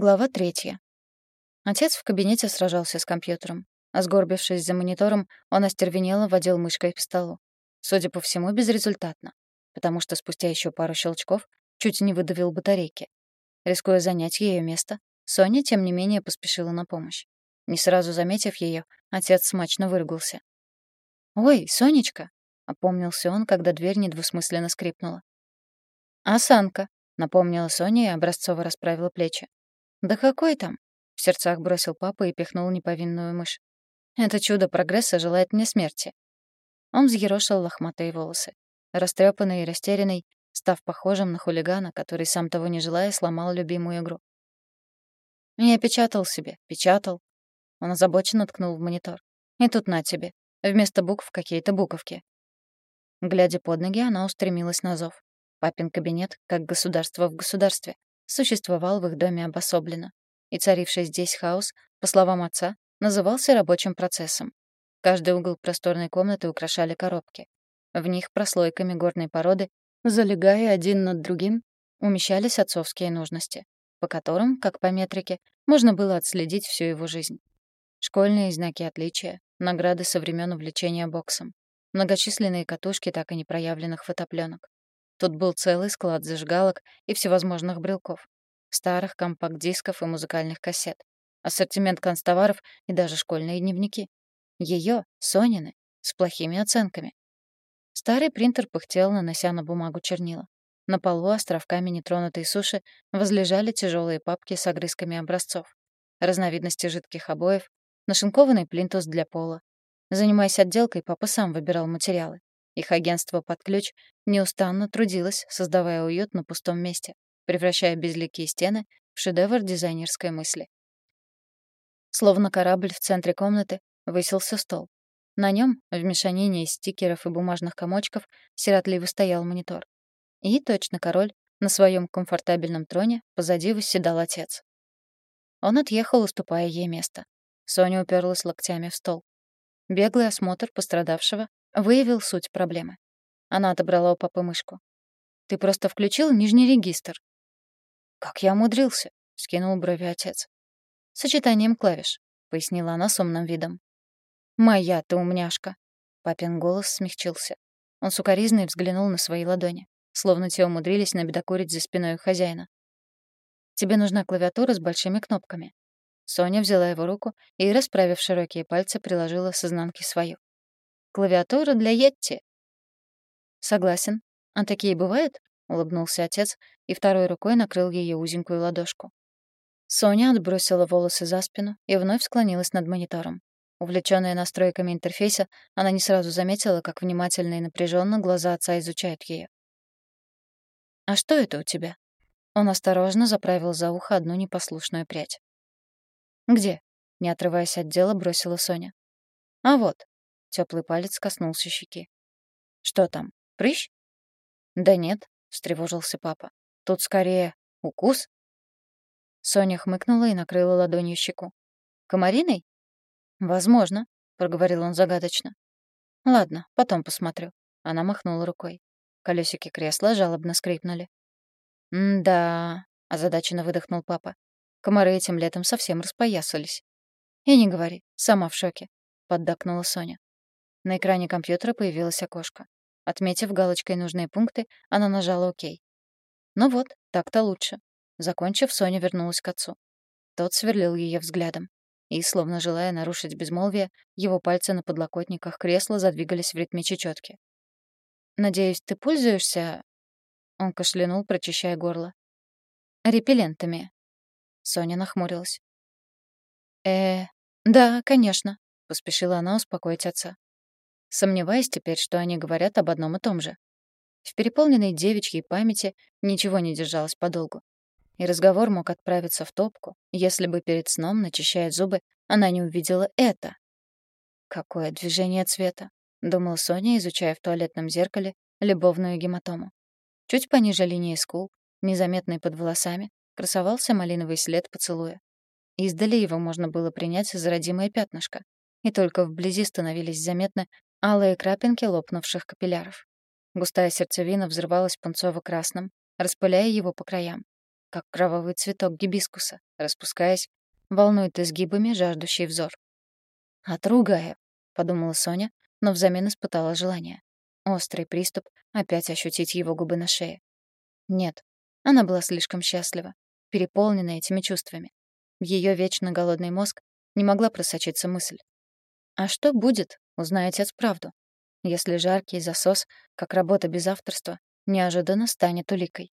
Глава третья. Отец в кабинете сражался с компьютером. А сгорбившись за монитором, он остервенело водил мышкой по столу. Судя по всему, безрезультатно, потому что спустя еще пару щелчков чуть не выдавил батарейки. Рискуя занять ее место, Соня, тем не менее, поспешила на помощь. Не сразу заметив ее, отец смачно выругался. «Ой, Сонечка!» — опомнился он, когда дверь недвусмысленно скрипнула. «Осанка!» — напомнила Соня и образцово расправила плечи. «Да какой там?» — в сердцах бросил папа и пихнул неповинную мышь. «Это чудо прогресса желает мне смерти». Он взъерошил лохматые волосы. Растрепанный и растерянный, став похожим на хулигана, который, сам того не желая, сломал любимую игру. «Я печатал себе, печатал». Он озабоченно ткнул в монитор. «И тут на тебе. Вместо букв какие-то буковки». Глядя под ноги, она устремилась на зов. Папин кабинет, как государство в государстве существовал в их доме обособленно. И царивший здесь хаос, по словам отца, назывался рабочим процессом. Каждый угол просторной комнаты украшали коробки. В них прослойками горной породы, залегая один над другим, умещались отцовские нужности, по которым, как по метрике, можно было отследить всю его жизнь. Школьные знаки отличия, награды со времен увлечения боксом, многочисленные катушки так и не проявленных фотопленок. Тут был целый склад зажигалок и всевозможных брелков, старых компакт-дисков и музыкальных кассет, ассортимент констоваров и даже школьные дневники. Ее, Сонины, с плохими оценками. Старый принтер пыхтел, нанося на бумагу чернила. На полу островками нетронутой суши возлежали тяжелые папки с огрызками образцов, разновидности жидких обоев, нашинкованный плинтус для пола. Занимаясь отделкой, папа сам выбирал материалы. Их агентство под ключ неустанно трудилось, создавая уют на пустом месте, превращая безликие стены в шедевр дизайнерской мысли. Словно корабль в центре комнаты высился стол. На нем, в мешанине из стикеров и бумажных комочков, сиротливо стоял монитор. И, точно король, на своем комфортабельном троне позади восседал отец. Он отъехал, уступая ей место. Соня уперлась локтями в стол. Беглый осмотр пострадавшего Выявил суть проблемы. Она отобрала у папы мышку. «Ты просто включил нижний регистр». «Как я умудрился?» — скинул брови отец. «Сочетанием клавиш», — пояснила она с умным видом. «Моя ты умняшка!» Папин голос смягчился. Он сукоризной взглянул на свои ладони, словно те умудрились набедокурить за спиной у хозяина. «Тебе нужна клавиатура с большими кнопками». Соня взяла его руку и, расправив широкие пальцы, приложила с изнанки свою. Клавиатура для Йетти». «Согласен. А такие бывают?» — улыбнулся отец и второй рукой накрыл ее узенькую ладошку. Соня отбросила волосы за спину и вновь склонилась над монитором. Увлечённая настройками интерфейса, она не сразу заметила, как внимательно и напряженно глаза отца изучают ее. «А что это у тебя?» Он осторожно заправил за ухо одну непослушную прядь. «Где?» — не отрываясь от дела, бросила Соня. «А вот». Теплый палец коснулся щеки. «Что там, прыщ?» «Да нет», — встревожился папа. «Тут скорее укус». Соня хмыкнула и накрыла ладонью щеку. «Комариной?» «Возможно», — проговорил он загадочно. «Ладно, потом посмотрю». Она махнула рукой. Колесики кресла жалобно скрипнули. «М-да», — озадаченно выдохнул папа. Комары этим летом совсем распоясались. «И не говори, сама в шоке», — поддакнула Соня. На экране компьютера появилось окошко. Отметив галочкой нужные пункты, она нажала «Ок». Ну вот, так-то лучше. Закончив, Соня вернулась к отцу. Тот сверлил ее взглядом. И, словно желая нарушить безмолвие, его пальцы на подлокотниках кресла задвигались в ритме чечётки. «Надеюсь, ты пользуешься...» Он кашлянул, прочищая горло. «Репеллентами». Соня нахмурилась. «Э, да, конечно», — поспешила она успокоить отца сомневаясь теперь, что они говорят об одном и том же. В переполненной девичьей памяти ничего не держалось подолгу. И разговор мог отправиться в топку, если бы перед сном, начищая зубы, она не увидела это. «Какое движение цвета!» — думала Соня, изучая в туалетном зеркале любовную гематому. Чуть пониже линии скул, незаметный под волосами, красовался малиновый след поцелуя. Издали его можно было принять за родимое пятнышко, и только вблизи становились заметны алые крапинки лопнувших капилляров. Густая сердцевина взрывалась пунцово-красным, распыляя его по краям. как кровавый цветок гибискуса, распускаясь, волнует изгибами жаждущий взор. «Отругаю», — подумала Соня, но взамен испытала желание. Острый приступ опять ощутить его губы на шее. Нет, она была слишком счастлива, переполнена этими чувствами. В ее вечно голодный мозг не могла просочиться мысль. А что будет, узнай отец правду, если жаркий засос, как работа без авторства, неожиданно станет уликой?